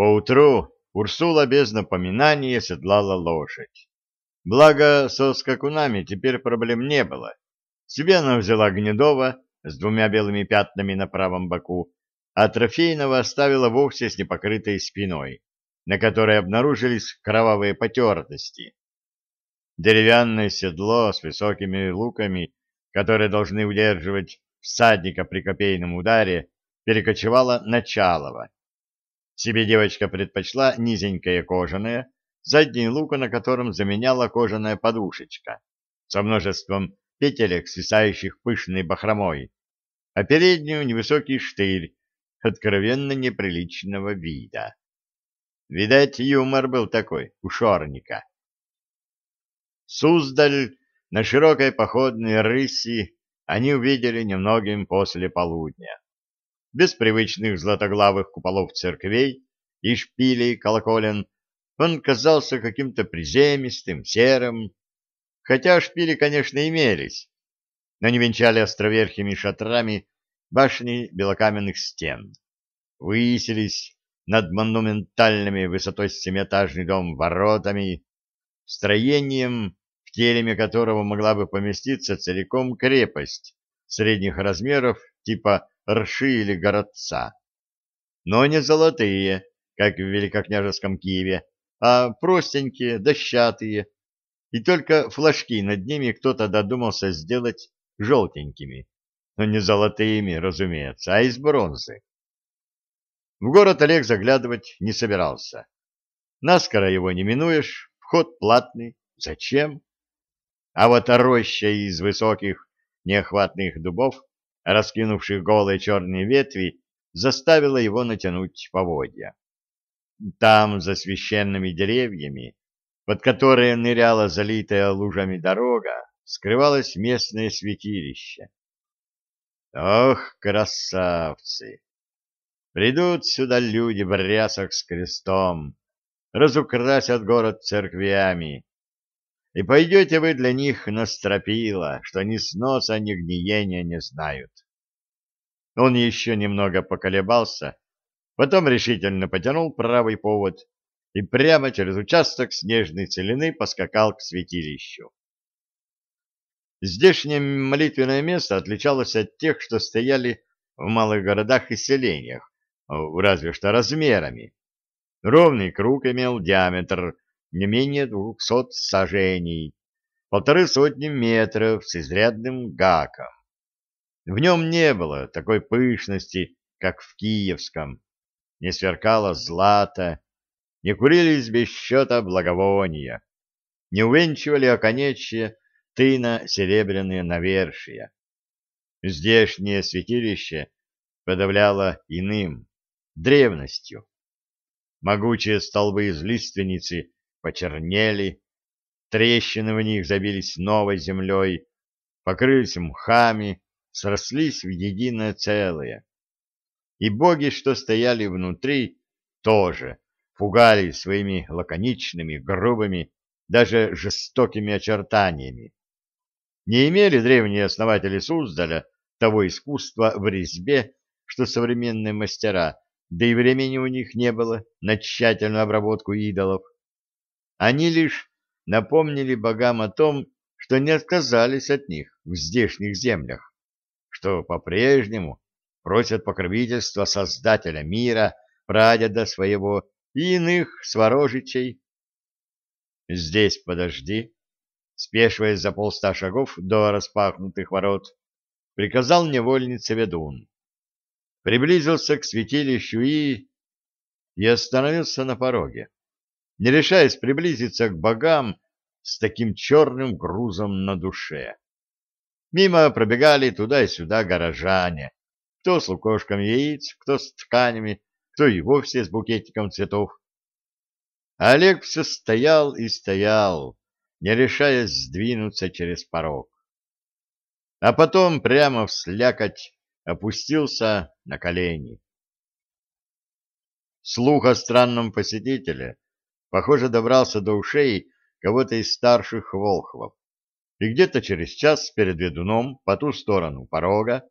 Поутру Урсула без напоминания седлала лошадь. Благо, со скакунами теперь проблем не было. Себе она взяла Гнедова с двумя белыми пятнами на правом боку, а трофейного оставила вовсе с непокрытой спиной, на которой обнаружились кровавые потертости. Деревянное седло с высокими луками, которые должны удерживать всадника при копейном ударе, перекочевало на Чалова. Себе девочка предпочла низенькое кожаное, задний лук на котором заменяла кожаная подушечка со множеством петелек, свисающих пышной бахромой, а переднюю невысокий штырь, откровенно неприличного вида. Видать, юмор был такой у шорника. Суздаль на широкой походной рыси они увидели немногим после полудня. Без привычных златоглавых куполов церквей и шпилей колоколен он казался каким-то приземистым, серым, хотя шпили, конечно, имелись, но не венчали островерхими шатрами башни белокаменных стен. Высились над монументальными высотой семиэтажный дом воротами, строением, в тереме которого могла бы поместиться целиком крепость средних размеров типа рши или городца. Но не золотые, как в Великокняжеском Киеве, а простенькие, дощатые, и только флажки над ними кто-то додумался сделать желтенькими, но не золотыми, разумеется, а из бронзы. В город Олег заглядывать не собирался. Наскоро его не минуешь, вход платный. Зачем? А вот роща из высоких неохватных дубов, раскинувших голые черные ветви, заставила его натянуть поводья. Там, за священными деревьями, под которые ныряла залитая лужами дорога, скрывалось местное святилище. Ох, красавцы! Придут сюда люди в рясах с крестом, разукрасят город церквями, и пойдете вы для них на стропила, что ни сноса, ни гниения не знают. Он еще немного поколебался, потом решительно потянул правый повод и прямо через участок снежной целины поскакал к святилищу. Здешнее молитвенное место отличалось от тех, что стояли в малых городах и селениях, разве что размерами. Ровный круг имел диаметр не менее двухсот сажений, полторы сотни метров с изрядным гаком. В нем не было такой пышности, как в Киевском, не сверкало злато, не курились без счета благовония, не увенчивали оконечье тына серебряные навершия. Здешнее святилище подавляло иным, древностью. Могучие столбы из лиственницы почернели, трещины в них забились новой землей, покрылись мхами, срослись в единое целое. И боги, что стояли внутри, тоже пугали своими лаконичными, грубыми, даже жестокими очертаниями. Не имели древние основатели Суздаля того искусства в резьбе, что современные мастера, да и времени у них не было на тщательную обработку идолов. Они лишь напомнили богам о том, что не отказались от них в здешних землях, что по-прежнему просят покровительства Создателя мира, прадеда своего и иных сворожичей. Здесь подожди, спешиваясь за полста шагов до распахнутых ворот, приказал невольнице ведун. Приблизился к святилищу и... и остановился на пороге не решаясь приблизиться к богам с таким черным грузом на душе. Мимо пробегали туда и сюда горожане, кто с лукошком яиц, кто с тканями, кто и вовсе с букетиком цветов. Олег все стоял и стоял, не решаясь сдвинуться через порог. А потом прямо в слякоть опустился на колени. Слух о странном посетителе похоже, добрался до ушей кого-то из старших волхвов. И где-то через час перед ведуном по ту сторону порога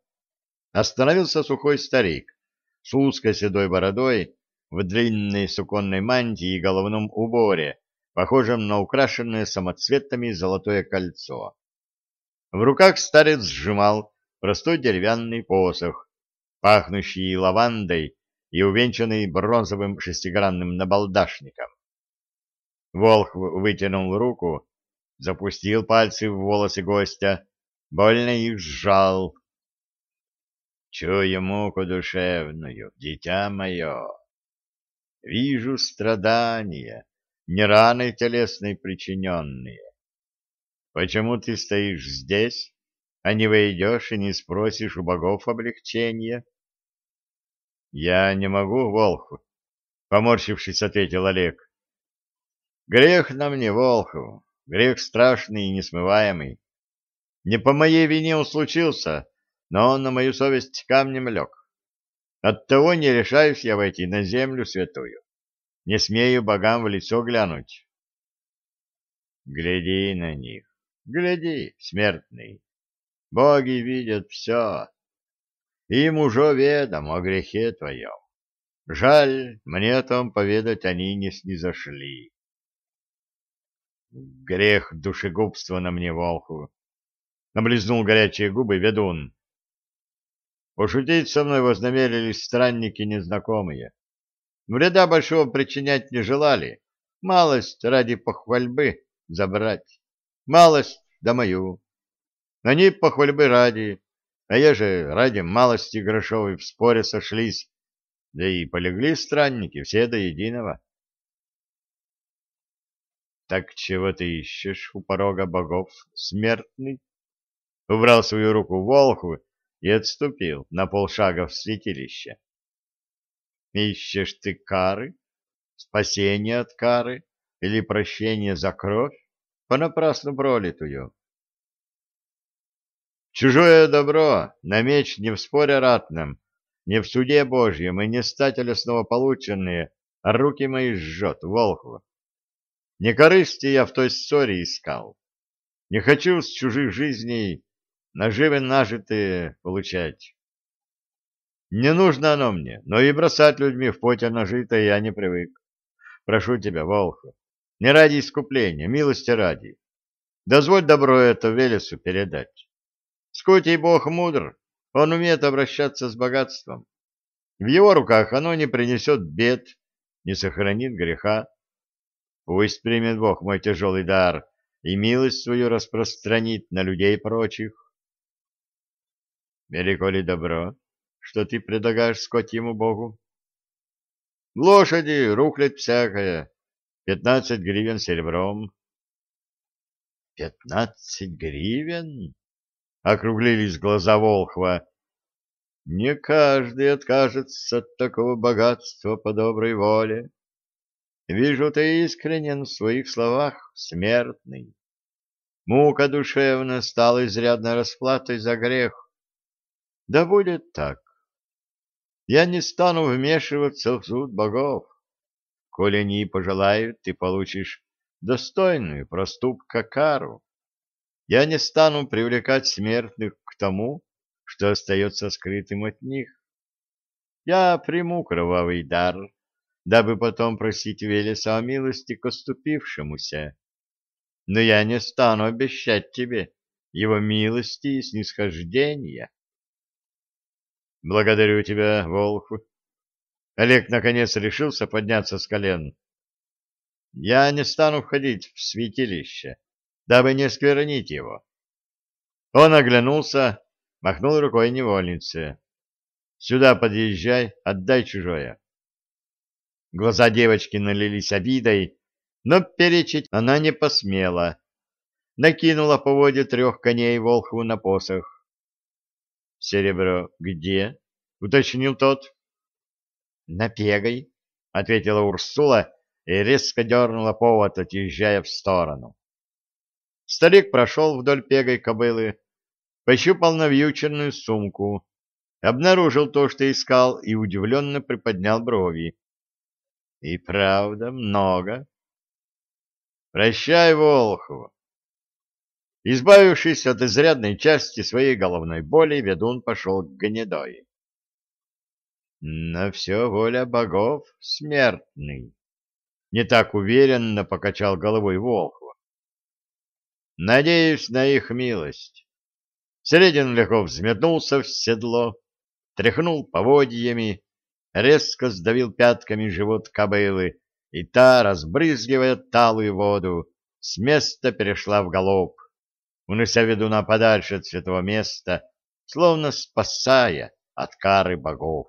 остановился сухой старик с узкой седой бородой, в длинной суконной мантии и головном уборе, похожем на украшенное самоцветами золотое кольцо. В руках старец сжимал простой деревянный посох, пахнущий лавандой и увенчанный бронзовым шестигранным набалдашником. Волх вытянул руку, запустил пальцы в волосы гостя, больно их сжал. Чую муку душевную, дитя мое. Вижу страдания, не раной телесной причиненные. Почему ты стоишь здесь, а не войдешь и не спросишь у богов облегчения? Я не могу, Волху, поморщившись, ответил Олег. Грех на мне, Волху, грех страшный и несмываемый. Не по моей вине он случился, но он на мою совесть камнем лег. Оттого не решаюсь я войти на землю святую. Не смею богам в лицо глянуть. Гляди на них, гляди, смертный. Боги видят все. Им уже ведомо о грехе твоем. Жаль, мне о том поведать они не снизошли. Грех душегубства на мне, волху. Облизнул горячие губы ведун. Пошутить со мной вознамерились странники незнакомые. Вреда большого причинять не желали. Малость ради похвальбы забрать. Малость да мою. Они похвальбы ради, а я же ради малости грошовой в споре сошлись. Да и полегли странники, все до единого. Так чего ты ищешь у порога богов, смертный? Убрал свою руку волху и отступил на полшага в святилище. Ищешь ты кары, спасение от кары или прощение за кровь, понапрасну пролитую? Чужое добро на меч не в споре ратном, не в суде Божьем и не стателя снова полученные, руки мои жжет, Волхва. Не корысти я в той ссоре искал. Не хочу с чужих жизней наживы нажитые получать. Не нужно оно мне, но и бросать людьми в поте нажитое я не привык. Прошу тебя, Волху, не ради искупления, милости ради. Дозволь добро это Велесу передать. Скотий бог мудр, он умеет обращаться с богатством. В его руках оно не принесет бед, не сохранит греха. Пусть примет Бог мой тяжелый дар и милость свою распространит на людей прочих. Велико ли добро, что ты предлагаешь скотьему Богу? Лошади, рухлядь всякая, пятнадцать гривен серебром. Пятнадцать гривен? Округлились глаза Волхва. Не каждый откажется от такого богатства по доброй воле. Вижу, ты искренен в своих словах, смертный. Мука душевная стала изрядной расплатой за грех. Да будет так. Я не стану вмешиваться в суд богов. Коли они пожелают, ты получишь достойную проступка кару. Я не стану привлекать смертных к тому, что остается скрытым от них. Я приму кровавый дар, дабы потом просить Велеса о милости к оступившемуся. Но я не стану обещать тебе его милости и снисхождения. Благодарю тебя, Волхв. Олег наконец решился подняться с колен. Я не стану входить в святилище, дабы не сквернить его. Он оглянулся, махнул рукой невольнице. Сюда подъезжай, отдай чужое. Глаза девочки налились обидой, но перечить она не посмела. Накинула по воде трех коней волхву на посох. «Серебро где?» — уточнил тот. «Напегай», — ответила Урсула и резко дернула повод, отъезжая в сторону. Старик прошел вдоль пегой кобылы, пощупал навьюченную сумку, обнаружил то, что искал, и удивленно приподнял брови. И правда, много. Прощай, Волхов. Избавившись от изрядной части своей головной боли, ведун пошел к гнедой. На все воля богов, смертный. Не так уверенно покачал головой Волхов. Надеюсь на их милость. Середин легко взметнулся в седло, тряхнул поводьями, резко сдавил пятками живот кобылы, и та, разбрызгивая талую воду, с места перешла в галоп, унося ведуна подальше от святого места, словно спасая от кары богов.